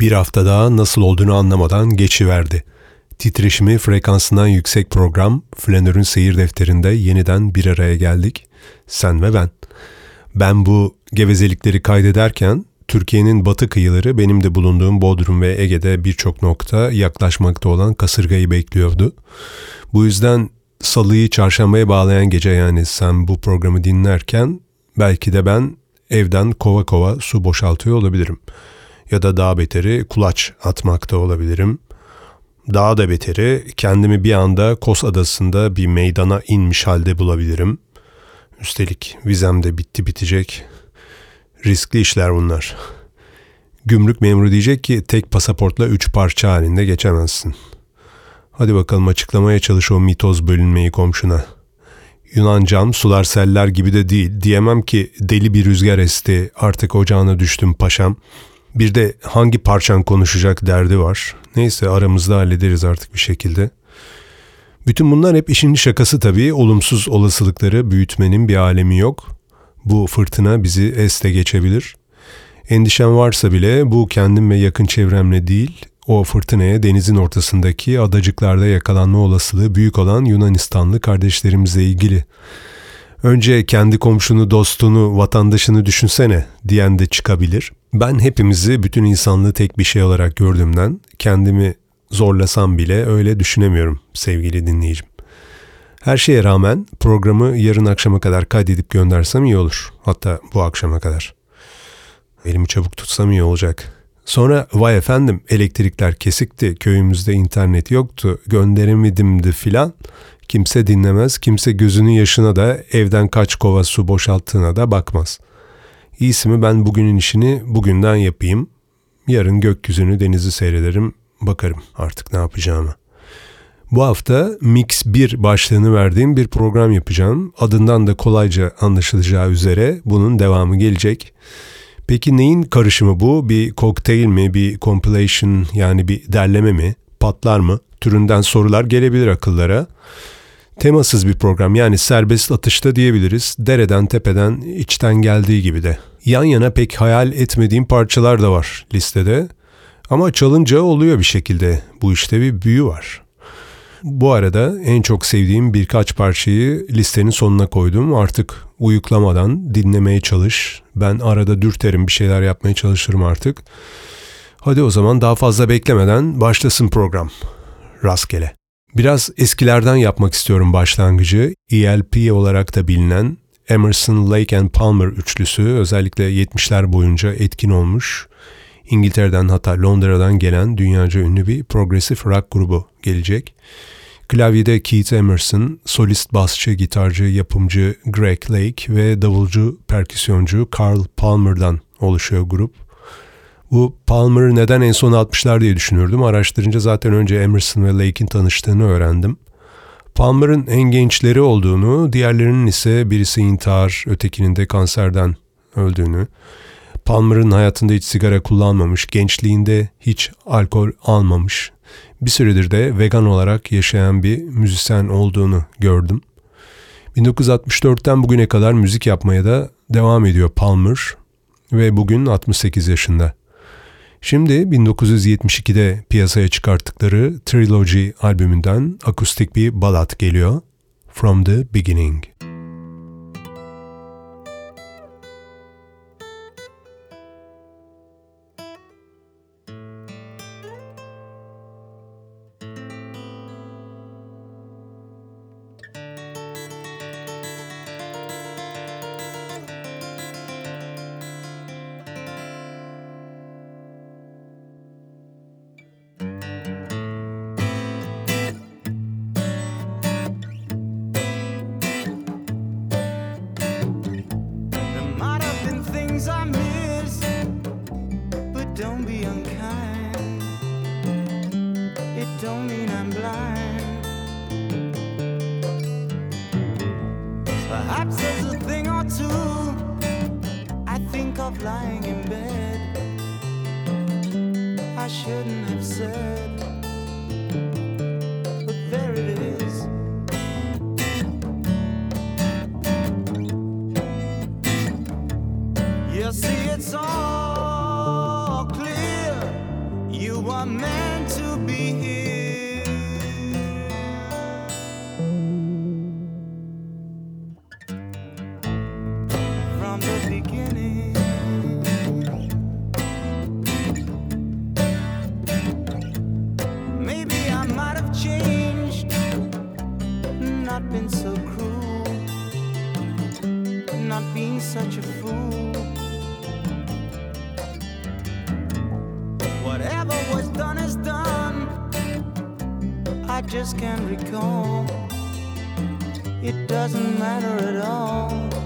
Bir hafta daha nasıl olduğunu anlamadan geçiverdi. Titreşimi frekansından yüksek program Flanör'ün seyir defterinde yeniden bir araya geldik. Sen ve ben. Ben bu gevezelikleri kaydederken Türkiye'nin batı kıyıları benim de bulunduğum Bodrum ve Ege'de birçok nokta yaklaşmakta olan kasırgayı bekliyordu. Bu yüzden salıyı çarşambaya bağlayan gece yani sen bu programı dinlerken belki de ben evden kova kova su boşaltıyor olabilirim. Ya da daha beteri kulaç atmakta olabilirim. Daha da beteri kendimi bir anda Kos Adası'nda bir meydana inmiş halde bulabilirim. Üstelik vizem de bitti bitecek. Riskli işler bunlar. Gümrük memuru diyecek ki tek pasaportla üç parça halinde geçemezsin. Hadi bakalım açıklamaya çalış o mitoz bölünmeyi komşuna. Yunancam sular seller gibi de değil. Diyemem ki deli bir rüzgar esti artık ocağına düştüm paşam. Bir de hangi parçan konuşacak derdi var. Neyse aramızda hallederiz artık bir şekilde. Bütün bunlar hep işin şakası tabii. Olumsuz olasılıkları büyütmenin bir alemi yok. Bu fırtına bizi este geçebilir. Endişem varsa bile bu kendim ve yakın çevremle değil, o fırtınaya denizin ortasındaki adacıklarda yakalanma olasılığı büyük olan Yunanistanlı kardeşlerimizle ilgili. Önce kendi komşunu, dostunu, vatandaşını düşünsene diyen de çıkabilir. Ben hepimizi, bütün insanlığı tek bir şey olarak gördüğümden kendimi zorlasam bile öyle düşünemiyorum sevgili dinleyicim. Her şeye rağmen programı yarın akşama kadar kaydedip göndersem iyi olur. Hatta bu akşama kadar. Elimi çabuk tutsam iyi olacak. Sonra vay efendim elektrikler kesikti, köyümüzde internet yoktu, gönderemedimdi filan. Kimse dinlemez, kimse gözünün yaşına da evden kaç kova su boşalttığına da bakmaz. İyisi mi ben bugünün işini bugünden yapayım. Yarın gökyüzünü denizi seyrederim, bakarım artık ne yapacağımı. Bu hafta Mix 1 başlığını verdiğim bir program yapacağım. Adından da kolayca anlaşılacağı üzere bunun devamı gelecek. Peki neyin karışımı bu? Bir kokteyl mi, bir compilation yani bir derleme mi, patlar mı? Türünden sorular gelebilir akıllara. Temasız bir program yani serbest atışta diyebiliriz. Dereden tepeden içten geldiği gibi de. Yan yana pek hayal etmediğim parçalar da var listede. Ama çalınca oluyor bir şekilde. Bu işte bir büyü var. Bu arada en çok sevdiğim birkaç parçayı listenin sonuna koydum. Artık uyuklamadan dinlemeye çalış. Ben arada dürterim bir şeyler yapmaya çalışırım artık. Hadi o zaman daha fazla beklemeden başlasın program. Rastgele. Biraz eskilerden yapmak istiyorum başlangıcı. ELP olarak da bilinen Emerson, Lake and Palmer üçlüsü özellikle 70'ler boyunca etkin olmuş. İngiltere'den hatta Londra'dan gelen dünyaca ünlü bir progressive rock grubu gelecek. Klavyede Keith Emerson, solist basçı, gitarcı, yapımcı Greg Lake ve davulcu, perküsyoncu Carl Palmer'dan oluşuyor grup. Bu Palmer neden en son 60'lar diye düşünürdüm. Araştırınca zaten önce Emerson ve Lake'in tanıştığını öğrendim. Palmer'ın en gençleri olduğunu, diğerlerinin ise birisi intihar, ötekinin de kanserden öldüğünü, Palmer'ın hayatında hiç sigara kullanmamış, gençliğinde hiç alkol almamış, bir süredir de vegan olarak yaşayan bir müzisyen olduğunu gördüm. 1964'ten bugüne kadar müzik yapmaya da devam ediyor Palmer ve bugün 68 yaşında. Şimdi 1972'de piyasaya çıkarttıkları Trilogy albümünden akustik bir balat geliyor. From the Beginning. I just can't recall. It doesn't matter at all.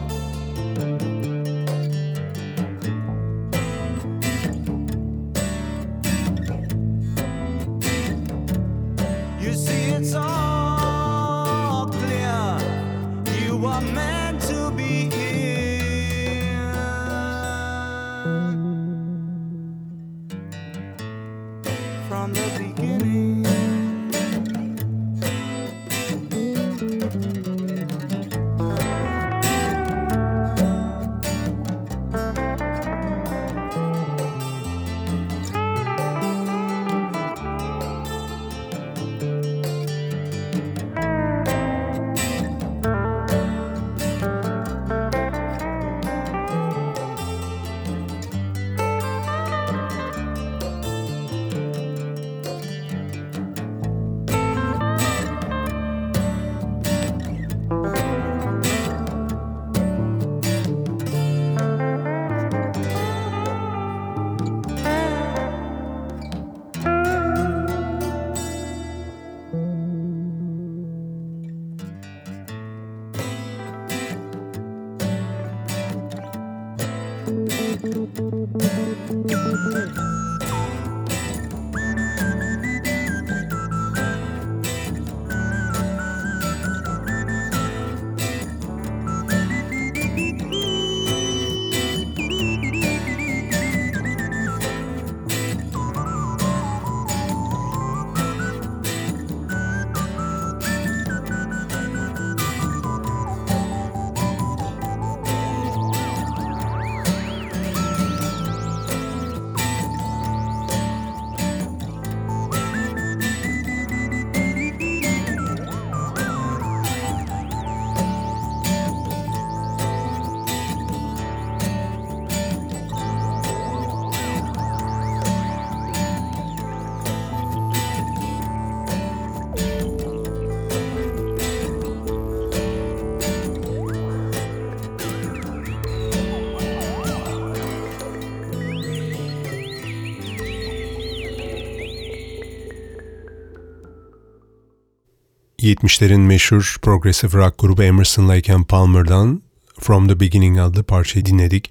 ...70'lerin meşhur progressive rock grubu Emerson Lake and Palmer'dan From the Beginning adlı parçayı dinledik.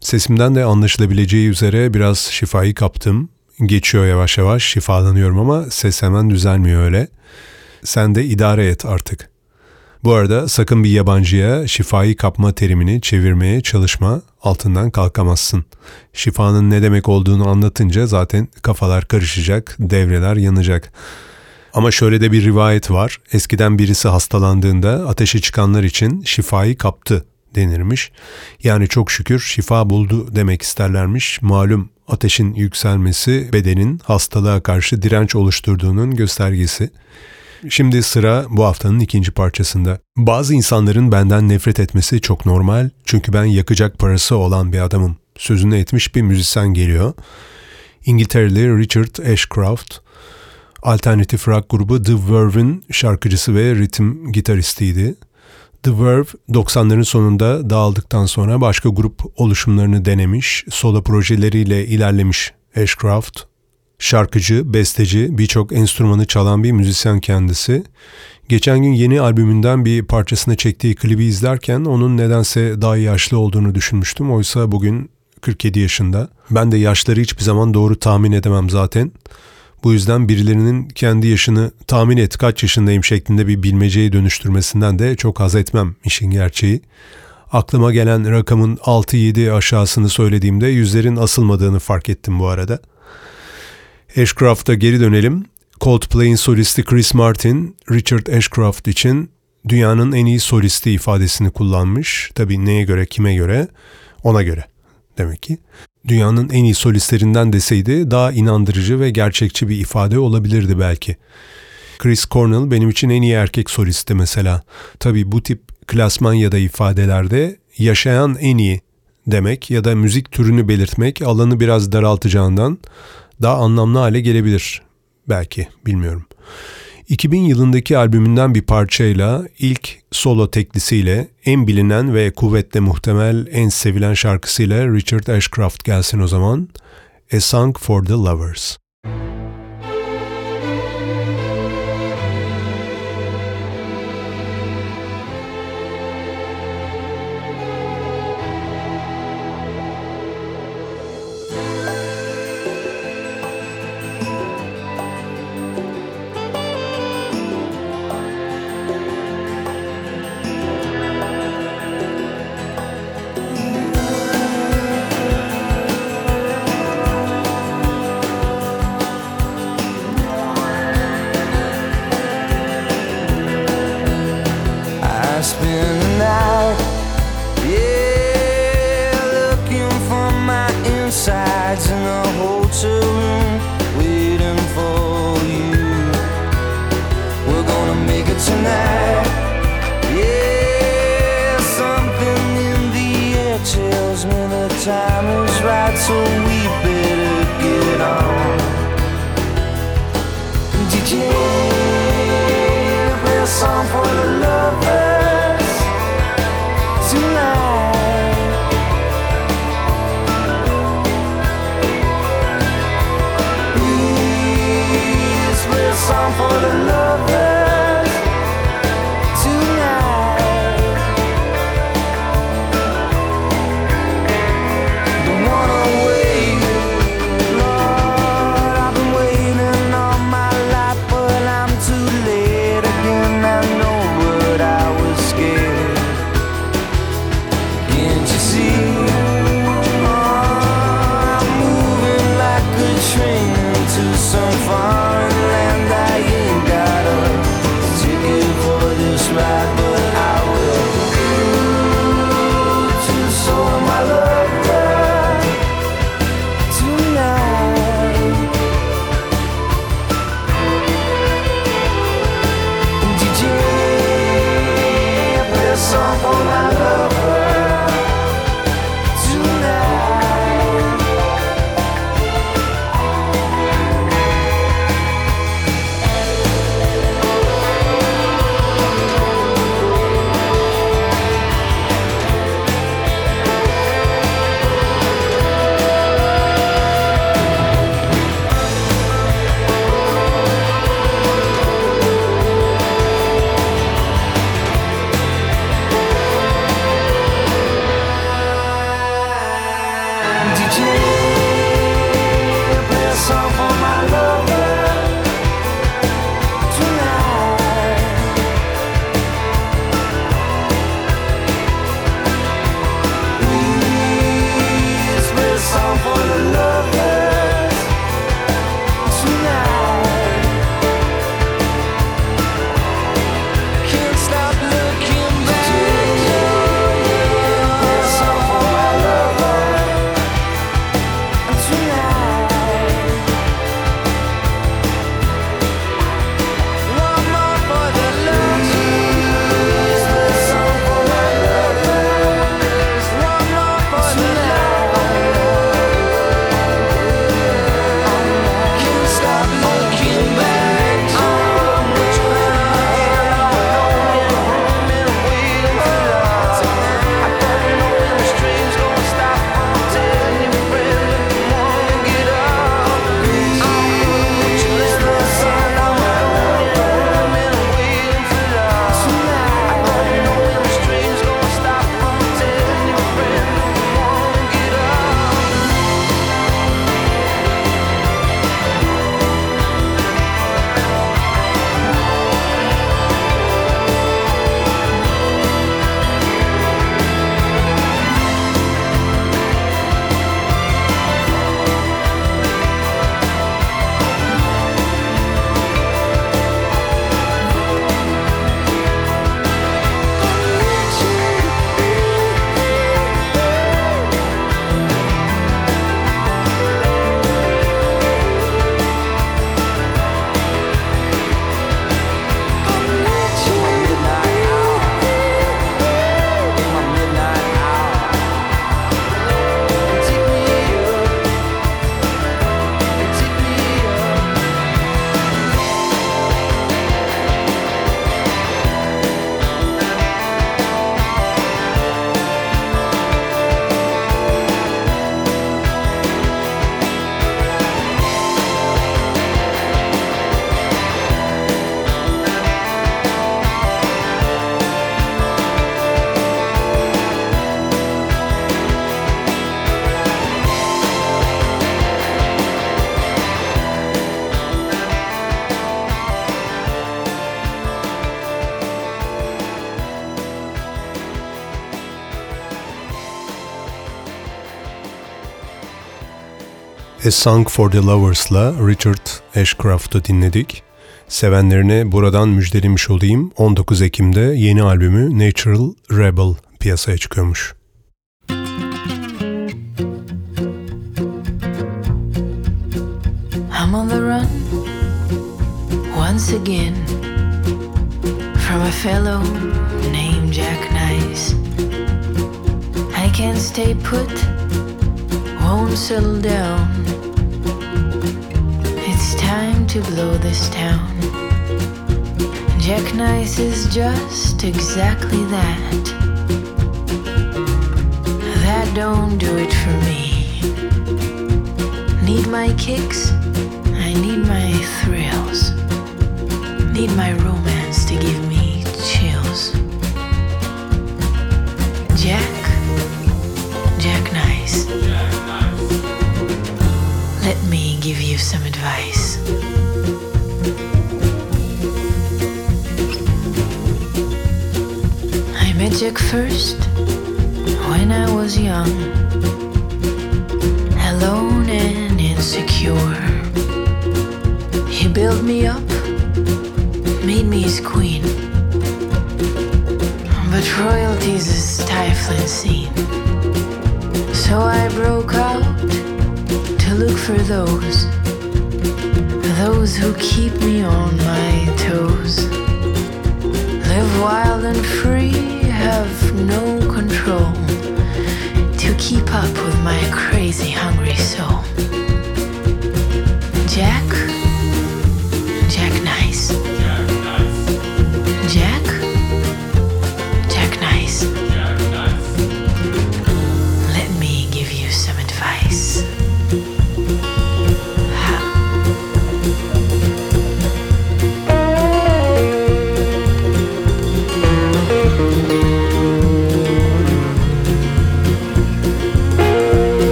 Sesimden de anlaşılabileceği üzere biraz şifayı kaptım. Geçiyor yavaş yavaş, şifalanıyorum ama ses hemen düzelmiyor öyle. Sen de idare et artık. Bu arada sakın bir yabancıya şifayı kapma terimini çevirmeye çalışma, altından kalkamazsın. Şifanın ne demek olduğunu anlatınca zaten kafalar karışacak, devreler yanacak. Ama şöyle de bir rivayet var. Eskiden birisi hastalandığında ateşi çıkanlar için şifayı kaptı denirmiş. Yani çok şükür şifa buldu demek isterlermiş. Malum ateşin yükselmesi bedenin hastalığa karşı direnç oluşturduğunun göstergesi. Şimdi sıra bu haftanın ikinci parçasında. Bazı insanların benden nefret etmesi çok normal çünkü ben yakacak parası olan bir adamım. Sözünü etmiş bir müzisyen geliyor. İngiltereli Richard Ashcroft, alternatif rock grubu The Verve'in şarkıcısı ve ritim gitaristiydi. The Verve 90'ların sonunda dağıldıktan sonra başka grup oluşumlarını denemiş, solo projeleriyle ilerlemiş Ashcroft. Şarkıcı, besteci, birçok enstrümanı çalan bir müzisyen kendisi. Geçen gün yeni albümünden bir parçasını çektiği klibi izlerken onun nedense daha yaşlı olduğunu düşünmüştüm. Oysa bugün 47 yaşında. Ben de yaşları hiçbir zaman doğru tahmin edemem zaten. Bu yüzden birilerinin kendi yaşını tahmin et kaç yaşındayım şeklinde bir bilmeceye dönüştürmesinden de çok haz etmem işin gerçeği. Aklıma gelen rakamın 6-7 aşağısını söylediğimde yüzlerin asılmadığını fark ettim bu arada. Ashcroft'a geri dönelim. Coldplay'in solisti Chris Martin, Richard Ashcroft için dünyanın en iyi solisti ifadesini kullanmış. Tabii neye göre, kime göre? Ona göre demek ki. Dünyanın en iyi solistlerinden deseydi daha inandırıcı ve gerçekçi bir ifade olabilirdi belki. Chris Cornell benim için en iyi erkek solisti mesela. Tabii bu tip klasman ya da ifadelerde yaşayan en iyi demek ya da müzik türünü belirtmek alanı biraz daraltacağından daha anlamlı hale gelebilir. Belki bilmiyorum. 2000 yılındaki albümünden bir parçayla ilk solo teklisiyle en bilinen ve kuvvetle muhtemel en sevilen şarkısıyla Richard Ashcroft gelsin o zaman. A Song for the Lovers. I spend the night, yeah, looking for my insides in a hotel room, waiting for you. We're gonna make it tonight, yeah. Something in the air tells me the time is right, so we better get on. DJ, play a song for the A Song for the Lovers'la Richard Ashcroft'u dinledik. Sevenlerine buradan müjdelemiş olayım. 19 Ekim'de yeni albümü Natural Rebel piyasaya çıkıyormuş. I'm on the run once again from a fellow named Jack Nice. I can't stay put, won't settle down. To blow this town. Jack Nice is just exactly that. That don't do it for me. Need my kicks, I need my thrills. Need my romance to give me chills. Jack, Jack Nice. Let me give you some advice. Met first when I was young, alone and insecure. He built me up, made me his queen. But royalty's a stifling scene. So I broke out to look for those, those who keep me on my toes. Live wild and free, have no control to keep up with my crazy, hungry soul. Jack,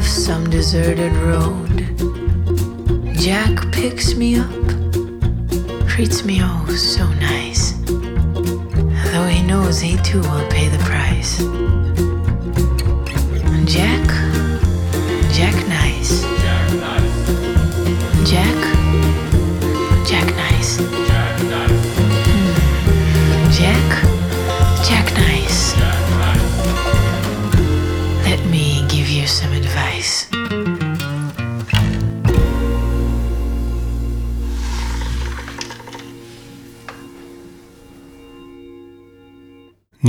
of some deserted road. Jack picks me up, treats me oh so nice, though he knows he too will pay the price.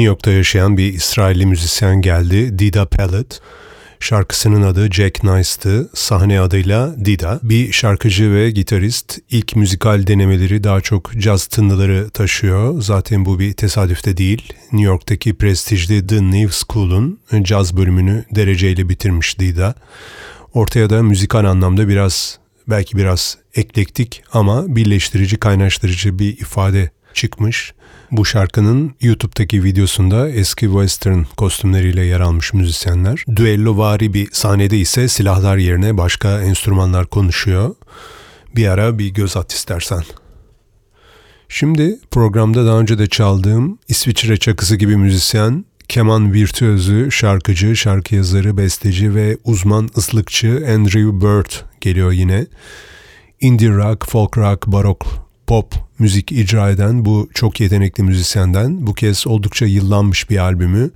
New York'ta yaşayan bir İsrailli müzisyen geldi, Dida Pellet. Şarkısının adı Jack Nice'tı. Sahne adıyla Dida. Bir şarkıcı ve gitarist. İlk müzikal denemeleri daha çok caz tınıları taşıyor. Zaten bu bir tesadüf de değil. New York'taki prestijli The New School'un caz bölümünü dereceyle bitirmiş Dida. Ortaya da müzikal anlamda biraz belki biraz eklektik ama birleştirici, kaynaştırıcı bir ifade çıkmış. Bu şarkının YouTube'daki videosunda eski western kostümleriyle yer almış müzisyenler. Düello vari bir sahnede ise silahlar yerine başka enstrümanlar konuşuyor. Bir ara bir göz at istersen. Şimdi programda daha önce de çaldığım İsviçre çakısı gibi müzisyen, keman virtüözü, şarkıcı, şarkı yazarı, besteci ve uzman ıslıkçı Andrew Bird geliyor yine. Indie rock, folk rock, barok, pop müzik icra eden bu çok yetenekli müzisyenden bu kez oldukça yıllanmış bir albümü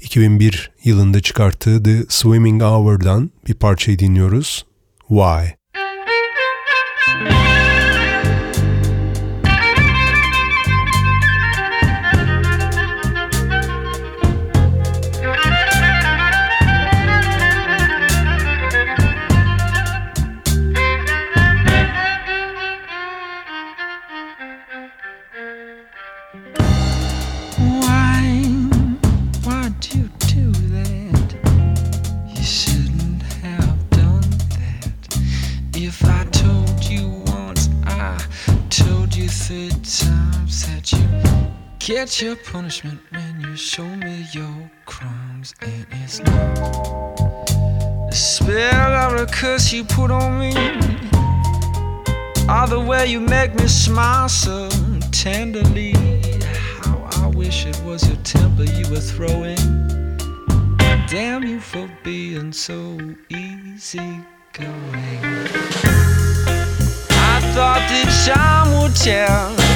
2001 yılında çıkarttığı The Swimming Hour'dan bir parçayı dinliyoruz. Why? Why? get your punishment when you show me your crimes. And it's not the spell of the curse you put on me, or the way you make me smile so tenderly. How I wish it was your temper you were throwing. Damn you for being so easy going. I thought the time would tell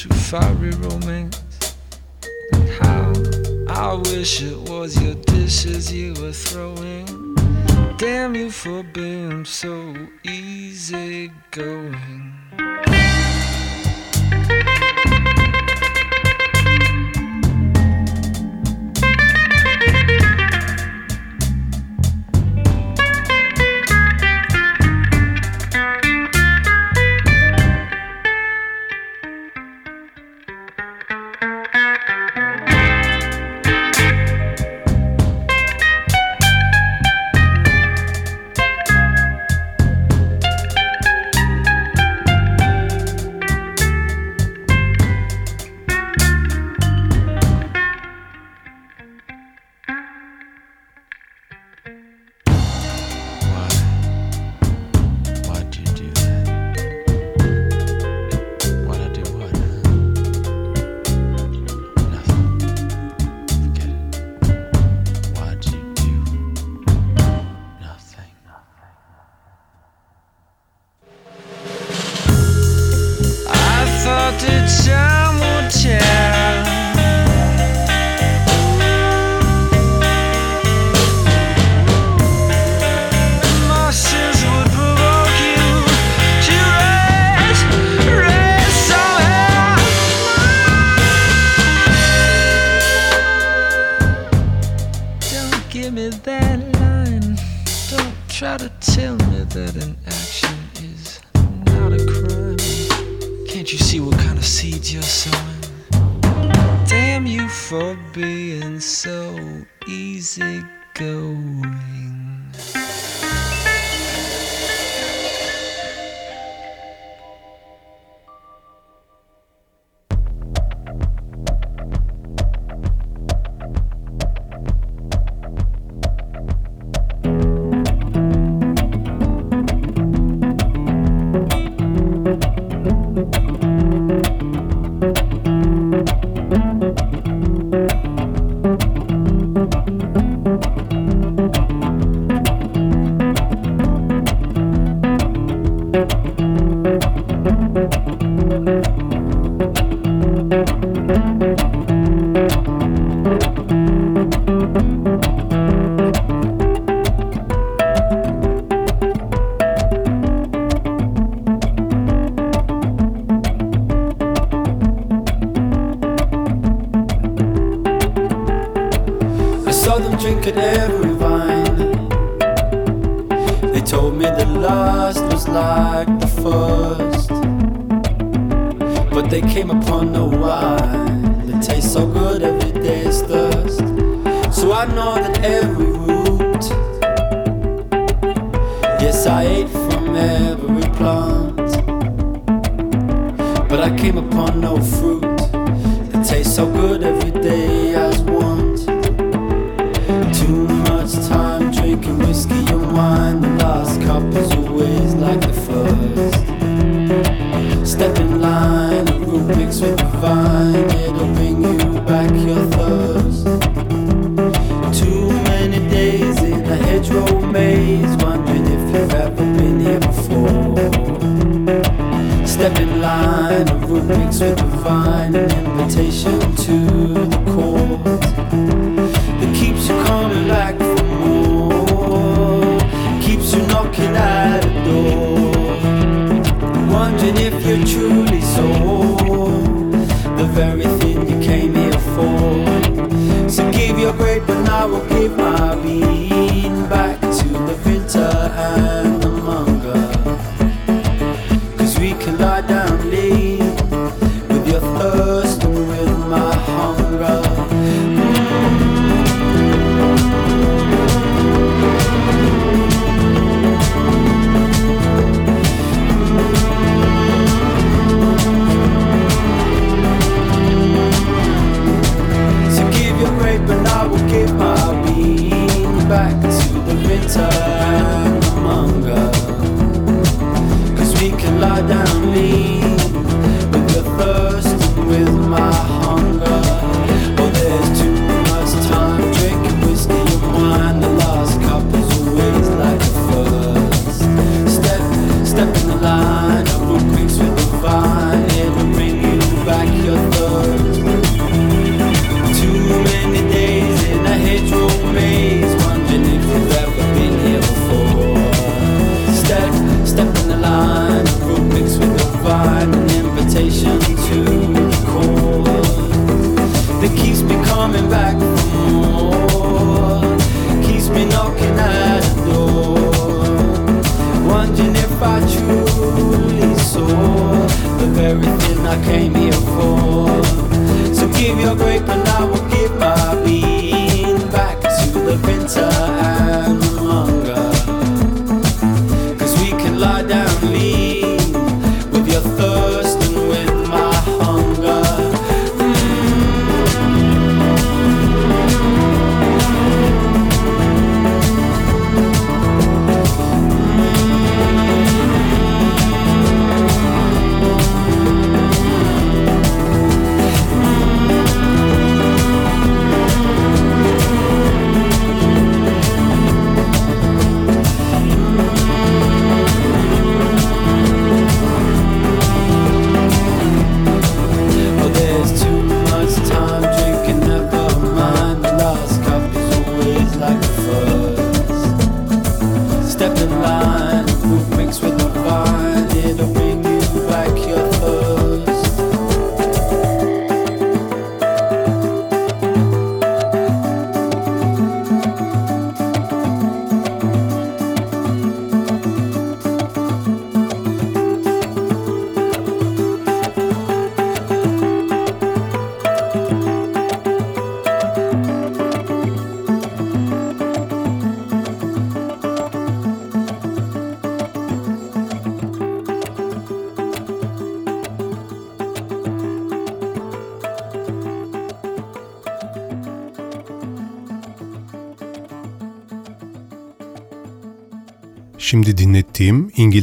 to fiery romance. And how I wish it was your dishes you were throwing. Damn you for being so easygoing.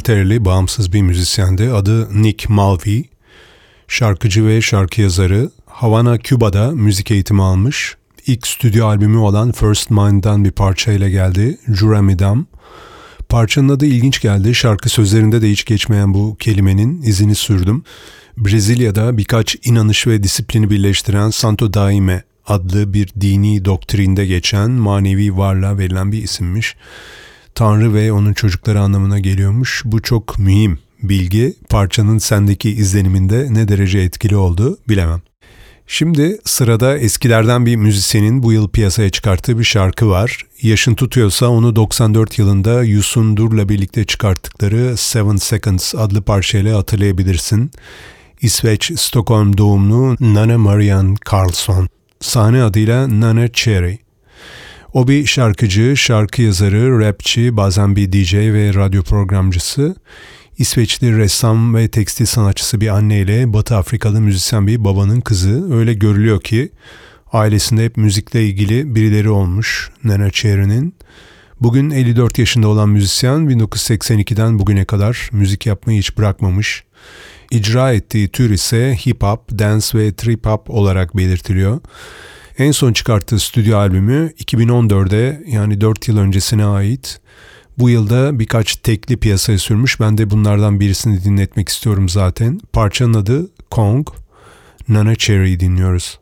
İngiltereli bağımsız bir müzisyendi. Adı Nick Mulvey. Şarkıcı ve şarkı yazarı. Havana, Küba'da müzik eğitimi almış. İlk stüdyo albümü olan First Mind'dan bir parçayla geldi. Juramidam. Parçanın adı ilginç geldi. Şarkı sözlerinde de hiç geçmeyen bu kelimenin izini sürdüm. Brezilya'da birkaç inanış ve disiplini birleştiren Santo Daime adlı bir dini doktrinde geçen manevi varlığa verilen bir isimmiş. Tanrı ve onun çocukları anlamına geliyormuş. Bu çok mühim bilgi. Parçanın sendeki izleniminde ne derece etkili oldu bilemem. Şimdi sırada eskilerden bir müzisyenin bu yıl piyasaya çıkarttığı bir şarkı var. Yaşın tutuyorsa onu 94 yılında Yusun Dur'la birlikte çıkarttıkları Seven Seconds adlı parçayla hatırlayabilirsin. İsveç, Stockholm doğumlu Nana Marian Karlsson. Sahne adıyla Nana Cherry. O bir şarkıcı, şarkı yazarı, rapçi, bazen bir DJ ve radyo programcısı. İsveçli ressam ve tekstil sanatçısı bir anneyle Batı Afrikalı müzisyen bir babanın kızı. Öyle görülüyor ki ailesinde hep müzikle ilgili birileri olmuş Nana Cherry'nin. Bugün 54 yaşında olan müzisyen 1982'den bugüne kadar müzik yapmayı hiç bırakmamış. İcra ettiği tür ise hip hop, dance ve trip hop olarak belirtiliyor. En son çıkarttığı stüdyo albümü 2014'de yani 4 yıl öncesine ait. Bu yılda birkaç tekli piyasaya sürmüş. Ben de bunlardan birisini dinletmek istiyorum zaten. Parçanın adı Kong. Nana Cherry dinliyoruz.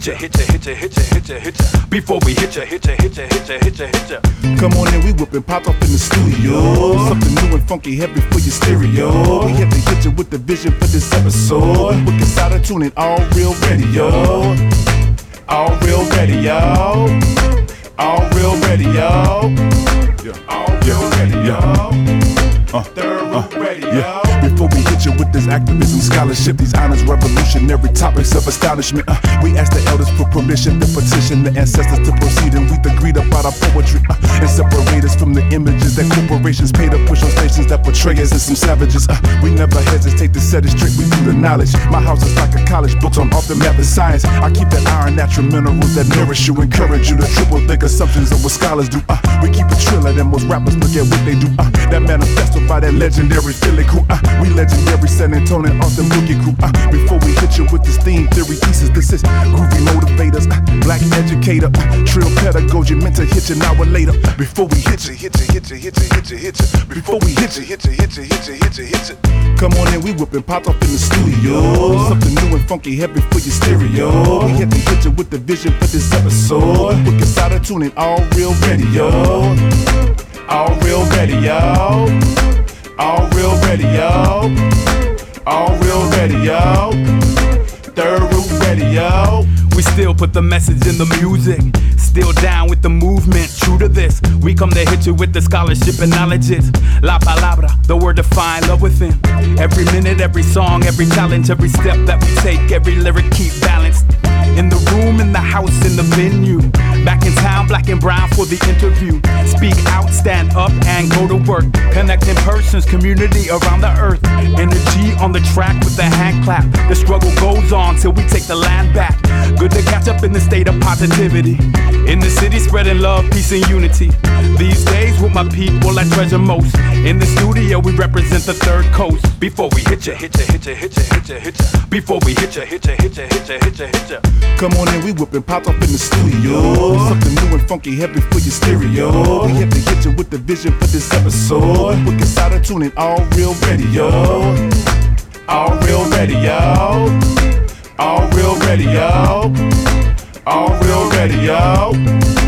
hit ya, hit ya, hit ya, hit ya, hit ya, hit ya. Before we hit ya, hit ya, hit ya, hit ya, hit ya, hit ya. Come on in, we whip pop up in the studio. Something new and funky, heavy for your stereo. We have to hit ya with the vision for this episode. We can start a tune it all real radio, all real radio, all real radio, all real radio. Uh, uh, yeah. Before we hit you with this activism, scholarship, these honors, revolutionary topics of astonishment, uh, we ask the elders for permission to petition the ancestors to proceed and read the greed about our poetry uh, and separate us from the images that corporations pay to push on stations that portray us as some savages. Uh, we never hesitate to set it straight, we do the knowledge. My house is like a college, books on art, the math, and science. I keep that iron, natural minerals that nourish you, encourage you to triple think assumptions of what scholars do. Uh, we keep it triller than most rappers look at what they do. Uh, that manifesto by that legendary Philly crew. Uh, we legendary San Antonio Austin Boogie Crew. Uh, before we hit you with this theme theory thesis, this is groovy motivators, uh, black educator, uh, trill pedagogy meant to hit you an hour later. Before we hit you, hit you, hit you, hit you, hit you, hit you. Before we hit you, hit you, hit you, hit you, hit you, hit you. Come on in, we whipping pop up in the studio. Something new and funky, heavy for your stereo. We hit you with the vision for this episode. We can start to tune in all real radio. All real radio. All real radio. All real radio. Third Root Radio. We still put the message in the music. Still down with the movement. True to this, we come to hit you with the scholarship and knowledges. La palabra, the word to find love within. Every minute, every song, every challenge, every step that we take, every lyric keep balanced. In the room, in the house, in the venue. Back in town, black and brown for the interview. Speak out, stand up, and go to work. Connecting persons, community around the earth. Energy on the track with the hand clap. The struggle goes on till we take the land back. Good to catch up in the state of positivity. In the city, spreading love, peace, and unity. These days, with my people, I treasure most. In the studio, we represent the third coast. Before we hit ya, hit ya, hit ya, hit ya, hit ya, hit ya. Before we hit ya, hit ya, hit ya, hit ya, hit ya, hit ya. Come on in, we whipping pop up in the studio. Something new and funky, heavy for your stereo. We have to hit you with the vision for this episode. Wicked side of tuning, all real radio. All real radio. All real radio. All real radio.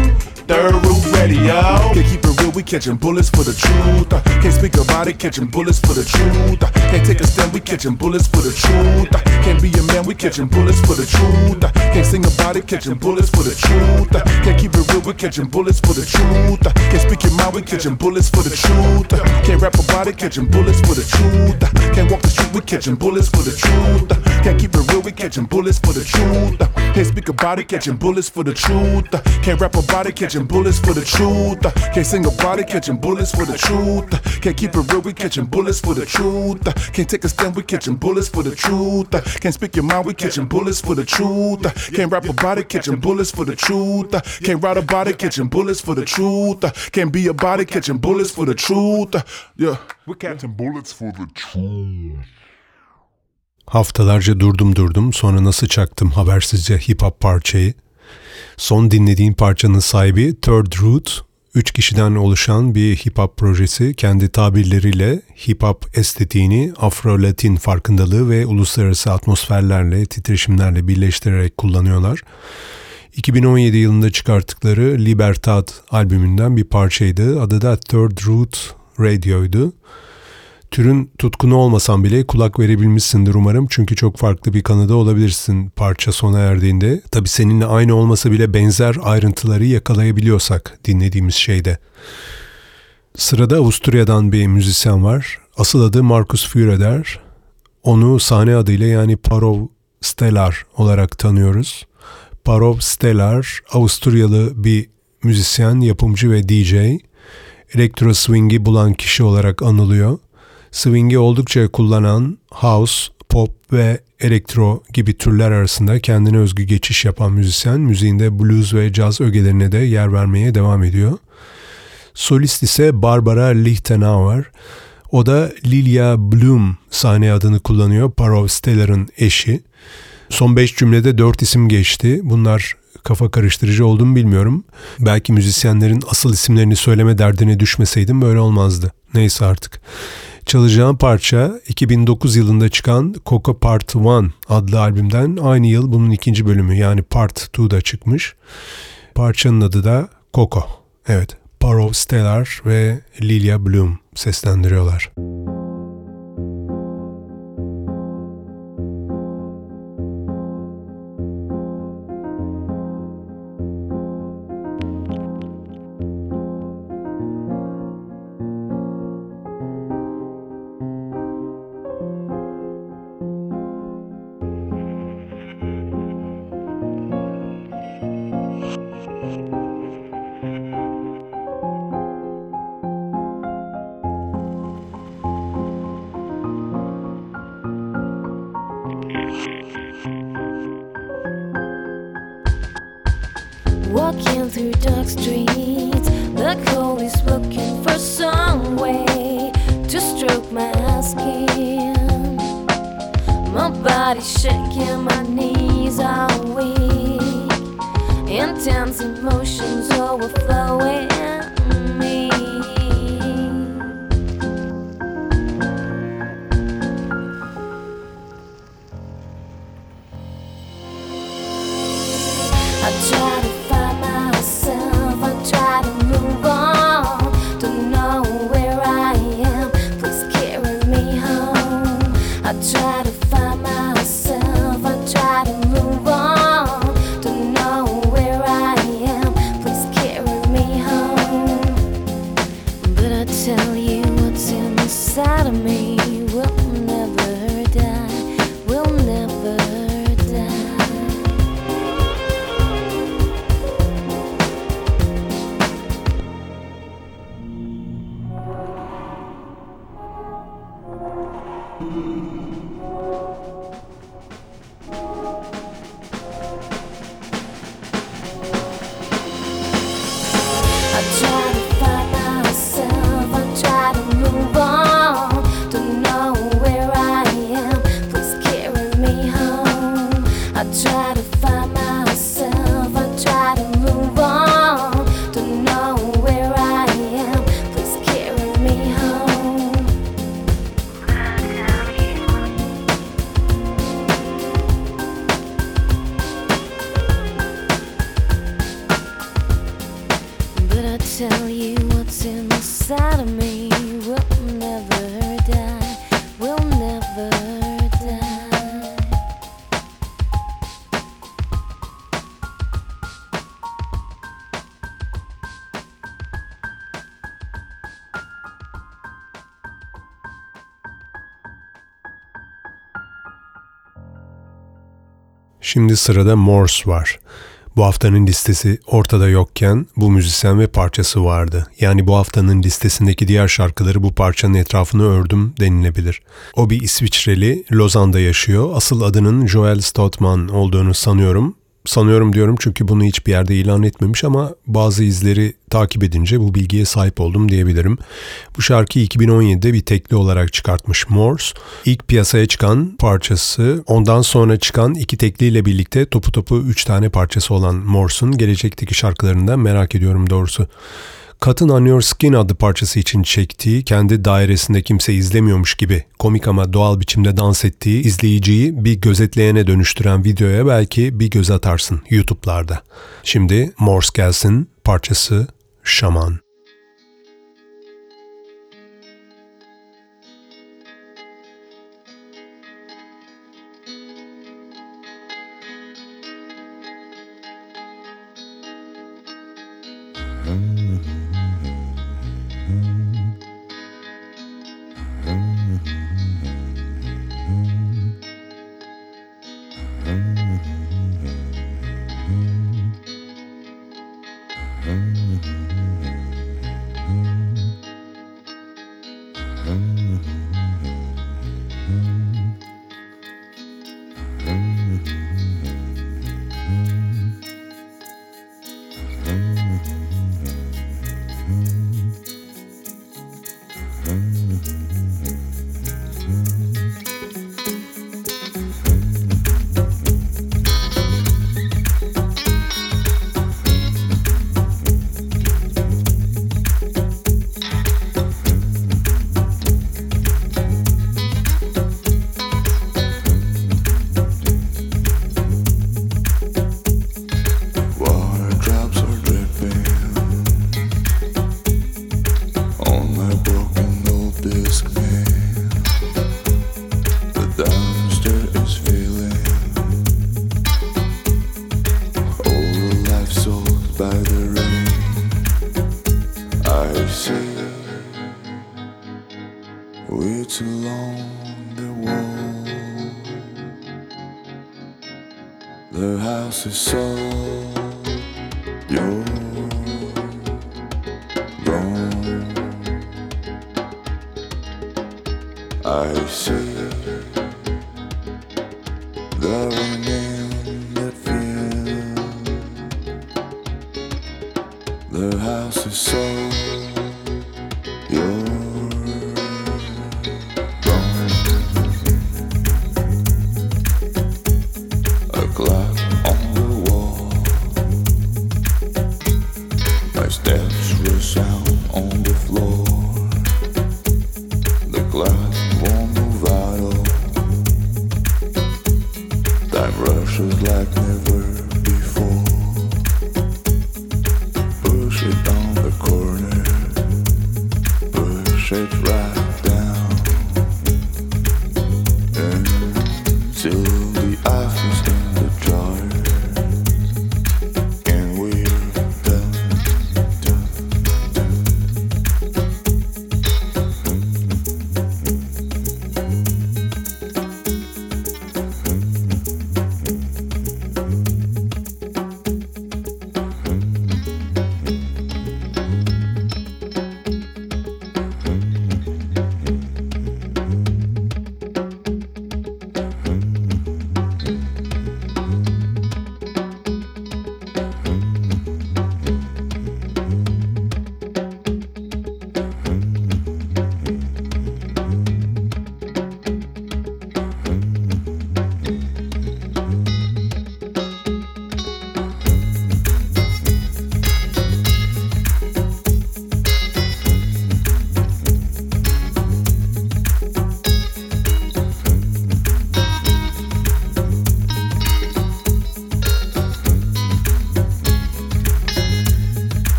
Third Roof Radio. Can't keep it real, we catching bullets for the truth. Uh, Can't speak about it, catching bullets for the truth. Uh, Can't take a stand, we catching bullets for the truth. Uh, Can't be a man, we catching bullets for the truth. Uh, Can't sing about it, catching bullets for the truth. Uh, Can't keep it real, we catching bullets for the truth. Uh, Can't speak your mind, we catching bullets for the truth. Uh, Can't rap about it, catching bullets for the truth. Uh, Can't walk the street, we catching bullets for the truth. Uh, Can't keep it real, we catching bullets for the truth. Uh, Can't speak about it, catching bullets for the truth. Uh, Can't rap about it, catching bullets for the truth. Can't sing about it, catching bullets for the truth. Can't keep it real, we catching bullets for the truth. Can't take a stand, we catching bullets for the truth. Can't speak your mind, we catching bullets for the truth. Can't rap about it, catching bullets for the truth. Can't write about it, catching bullets for the truth. Can't be about it, catching bullets for the truth. Yeah. We're catching bullets for the Haftalarca durdum durdum sonra nasıl çaktım habersizce hip hop parçayı. Son dinlediğin parçanın sahibi Third Root, 3 kişiden oluşan bir hip hop projesi kendi tabirleriyle hip hop estetiğini Afro-Latin farkındalığı ve uluslararası atmosferlerle, titreşimlerle birleştirerek kullanıyorlar. 2017 yılında çıkarttıkları Libertad albümünden bir parçaydı. Adı da Third Root Radio'ydu. Türün tutkunu olmasan bile kulak verebilmişsindir umarım. Çünkü çok farklı bir kanıda olabilirsin parça sona erdiğinde. Tabi seninle aynı olmasa bile benzer ayrıntıları yakalayabiliyorsak dinlediğimiz şeyde. Sırada Avusturya'dan bir müzisyen var. Asıl adı Markus Führeder. Onu sahne adıyla yani Parov Stellar olarak tanıyoruz. Parov Stellar Avusturyalı bir müzisyen, yapımcı ve DJ. Elektro swing'i bulan kişi olarak anılıyor. Swing'i oldukça kullanan house, pop ve elektro gibi türler arasında kendine özgü geçiş yapan müzisyen müziğinde blues ve caz ögelerine de yer vermeye devam ediyor. Solist ise Barbara Lichtenauer. O da Lilia Bloom sahne adını kullanıyor. Parov Stellar'ın eşi. Son 5 cümlede 4 isim geçti. Bunlar kafa karıştırıcı oldu bilmiyorum. Belki müzisyenlerin asıl isimlerini söyleme derdine düşmeseydim böyle olmazdı. Neyse artık. Çalacağım parça 2009 yılında çıkan Coco Part 1 adlı albümden aynı yıl bunun ikinci bölümü yani Part 2'da çıkmış. Parçanın adı da Coco. Evet, Parov Stellar ve Lilia Bloom seslendiriyorlar. Walking Dog's dream. I try to Şimdi sırada Morse var. Bu haftanın listesi ortada yokken bu müzisyen ve parçası vardı. Yani bu haftanın listesindeki diğer şarkıları bu parçanın etrafını ördüm denilebilir. O bir İsviçreli, Lozan'da yaşıyor. Asıl adının Joel Stoutman olduğunu sanıyorum. Sanıyorum diyorum çünkü bunu hiçbir yerde ilan etmemiş ama bazı izleri takip edince bu bilgiye sahip oldum diyebilirim. Bu şarkıyı 2017'de bir tekli olarak çıkartmış Morse. İlk piyasaya çıkan parçası ondan sonra çıkan iki tekliyle birlikte topu topu 3 tane parçası olan Morse'un gelecekteki şarkılarını da merak ediyorum doğrusu. Cotton on Your Skin adlı parçası için çektiği, kendi dairesinde kimse izlemiyormuş gibi komik ama doğal biçimde dans ettiği izleyiciyi bir gözetleyene dönüştüren videoya belki bir göz atarsın YouTube'larda. Şimdi Morse gelsin parçası Şaman.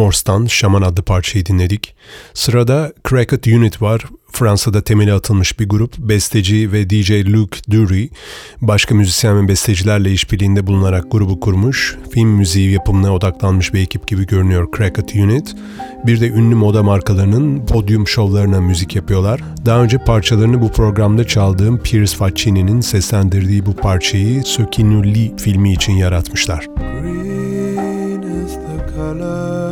Morse'dan Şaman adlı parçayı dinledik. Sırada Cracked Unit var. Fransa'da temeli atılmış bir grup. Besteci ve DJ Luke Dury başka müzisyen ve bestecilerle işbirliğinde bulunarak grubu kurmuş. Film müziği yapımına odaklanmış bir ekip gibi görünüyor Cracked Unit. Bir de ünlü moda markalarının podyum şovlarına müzik yapıyorlar. Daha önce parçalarını bu programda çaldığım Piers Faccini'nin seslendirdiği bu parçayı Sökinulli filmi için yaratmışlar. Green is the color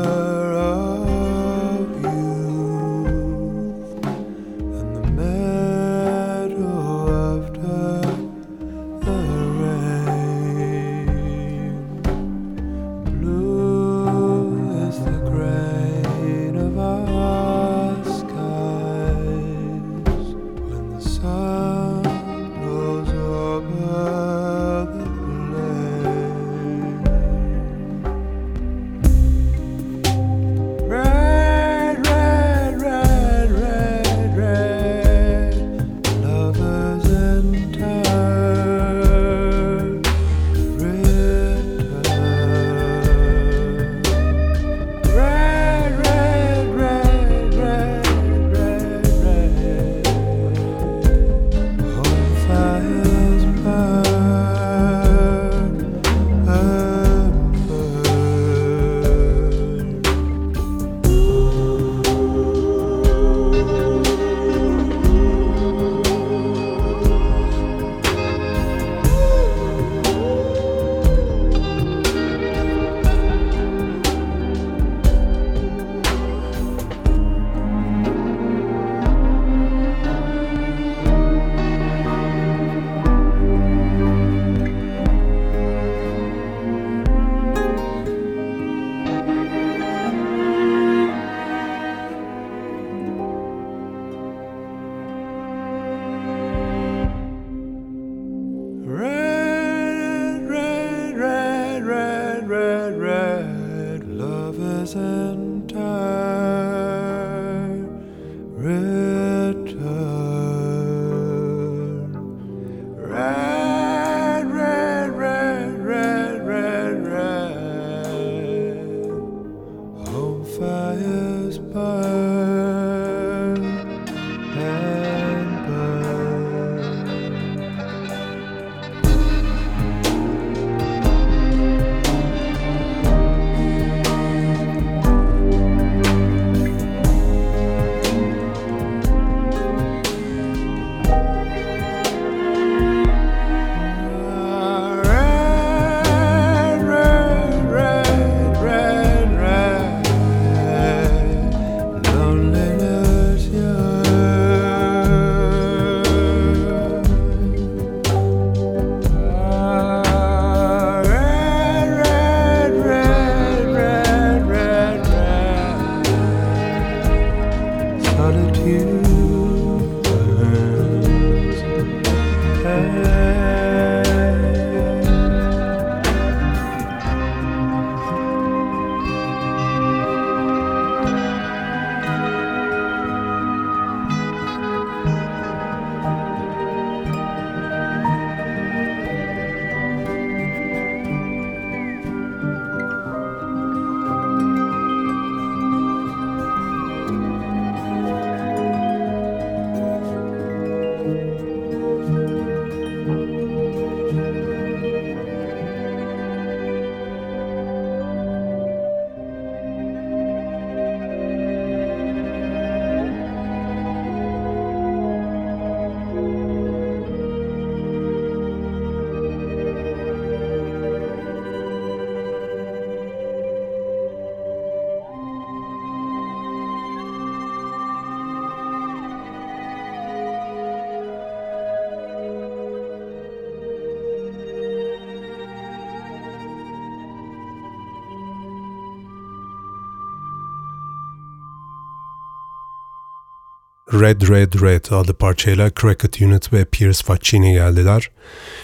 Red Red Red adlı parçayla Cracked Unit ve Pierce Faccini geldiler.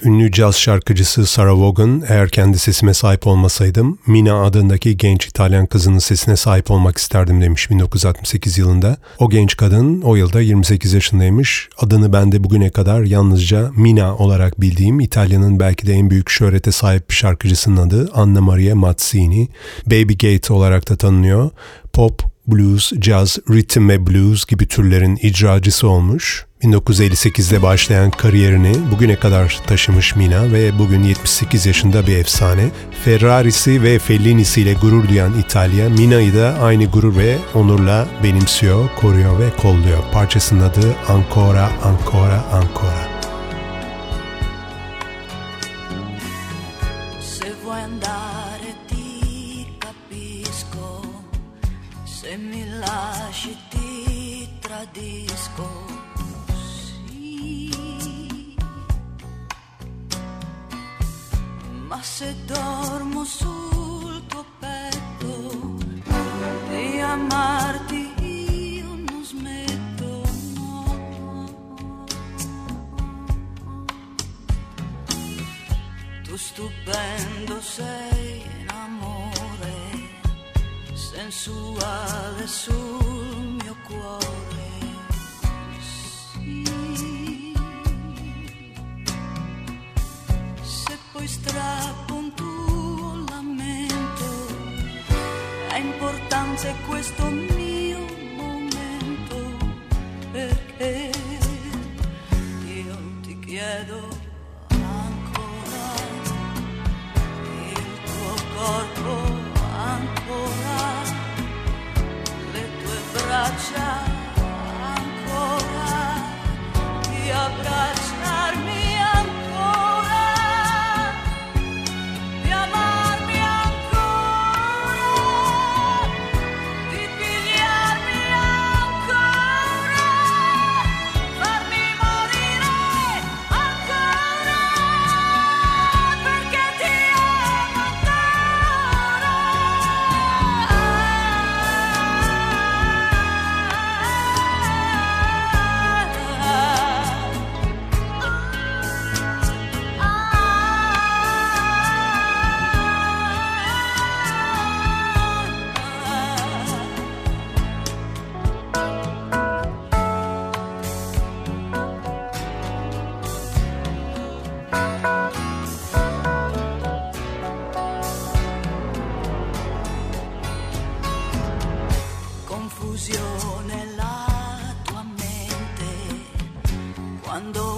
Ünlü caz şarkıcısı Sarah Vaughan, eğer kendi sesime sahip olmasaydım, Mina adındaki genç İtalyan kızının sesine sahip olmak isterdim demiş 1968 yılında. O genç kadın o yılda 28 yaşındaymış. Adını ben de bugüne kadar yalnızca Mina olarak bildiğim İtalya'nın belki de en büyük şöhrete sahip şarkıcısının adı Anna Maria Mazzini. Baby Gate olarak da tanınıyor. Pop, blues, jazz, rhythm ve blues gibi türlerin icracısı olmuş. 1958'de başlayan kariyerini bugüne kadar taşımış Mina ve bugün 78 yaşında bir efsane. Ferrari'si ve Fellini'si ile gurur duyan İtalya, Mina'yı da aynı gurur ve onurla benimsiyor, koruyor ve kolluyor. Parçasının adı Ancora, Ancora, Ancora. Ma se dormo sul tuo petto di amarti io non smetto, no. Tu stupendo sei in amore, sensuale sul secuestro mío. confusión en la tua mente. Cuando